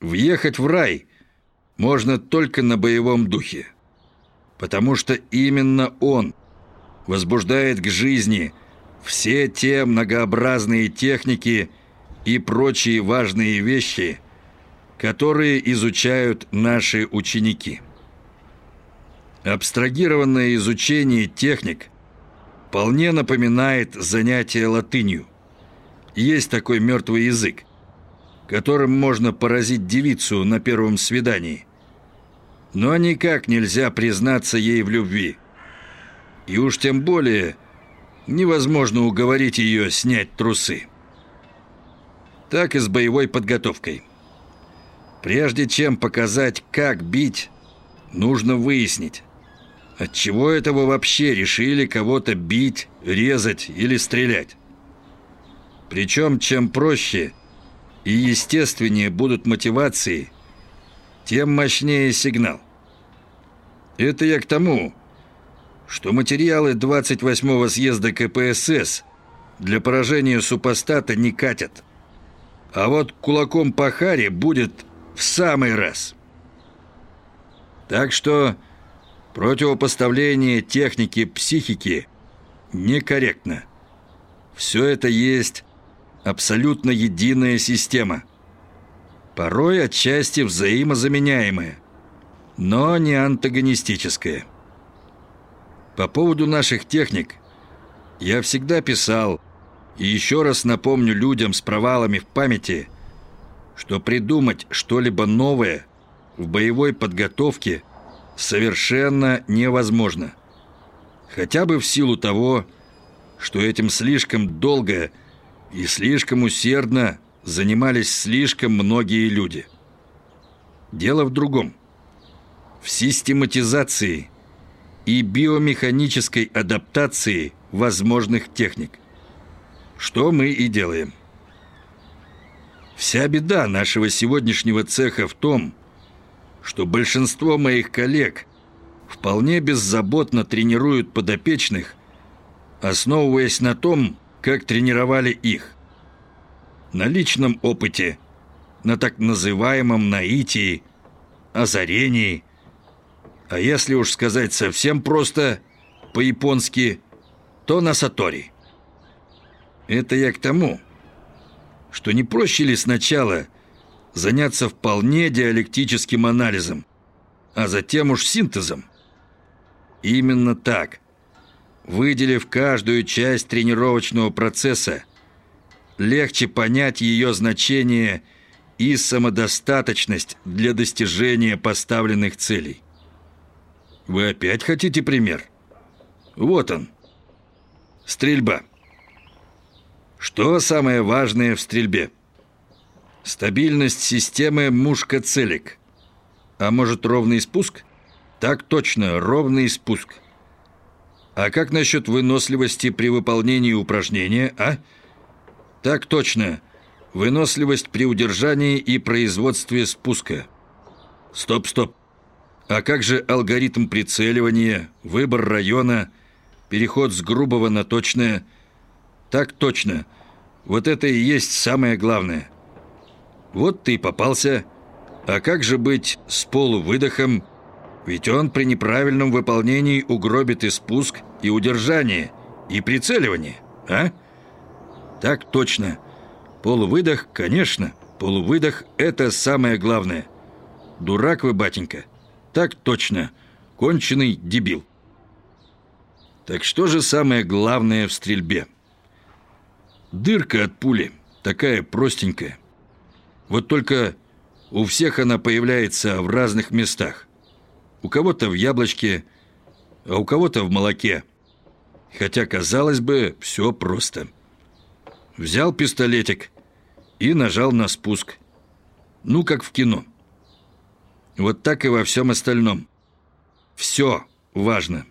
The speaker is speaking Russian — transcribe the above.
Въехать в рай можно только на боевом духе, потому что именно он возбуждает к жизни все те многообразные техники и прочие важные вещи, которые изучают наши ученики. Абстрагированное изучение техник вполне напоминает занятие латынью. Есть такой мертвый язык, которым можно поразить девицу на первом свидании. Но никак нельзя признаться ей в любви. И уж тем более невозможно уговорить ее снять трусы. Так и с боевой подготовкой. Прежде чем показать, как бить, нужно выяснить, Отчего это вы вообще решили кого-то бить, резать или стрелять? Причем, чем проще и естественнее будут мотивации, тем мощнее сигнал. Это я к тому, что материалы 28-го съезда КПСС для поражения супостата не катят. А вот кулаком по харе будет в самый раз. Так что Противопоставление техники психики некорректно. Все это есть абсолютно единая система. Порой отчасти взаимозаменяемая, но не антагонистическая. По поводу наших техник я всегда писал, и еще раз напомню людям с провалами в памяти, что придумать что-либо новое в боевой подготовке – совершенно невозможно. Хотя бы в силу того, что этим слишком долго и слишком усердно занимались слишком многие люди. Дело в другом. В систематизации и биомеханической адаптации возможных техник. Что мы и делаем. Вся беда нашего сегодняшнего цеха в том, что большинство моих коллег вполне беззаботно тренируют подопечных, основываясь на том, как тренировали их. На личном опыте, на так называемом наитии, озарении, а если уж сказать совсем просто, по-японски, то на сатори. Это я к тому, что не проще ли сначала – заняться вполне диалектическим анализом, а затем уж синтезом. Именно так. Выделив каждую часть тренировочного процесса, легче понять ее значение и самодостаточность для достижения поставленных целей. Вы опять хотите пример? Вот он. Стрельба. Что самое важное в стрельбе? Стабильность системы мушка-целик. А может, ровный спуск? Так точно, ровный спуск. А как насчет выносливости при выполнении упражнения, а? Так точно. Выносливость при удержании и производстве спуска. Стоп, стоп. А как же алгоритм прицеливания, выбор района, переход с грубого на точное? Так точно. Вот это и есть самое главное. Вот ты и попался. А как же быть с полувыдохом? Ведь он при неправильном выполнении угробит и спуск, и удержание, и прицеливание, а? Так точно. Полувыдох, конечно. Полувыдох – это самое главное. Дурак вы, батенька. Так точно. Конченый дебил. Так что же самое главное в стрельбе? Дырка от пули, такая простенькая – вот только у всех она появляется в разных местах. У кого-то в яблочке, а у кого-то в молоке. Хотя, казалось бы, все просто. Взял пистолетик и нажал на спуск. Ну, как в кино. Вот так и во всем остальном. Все важно.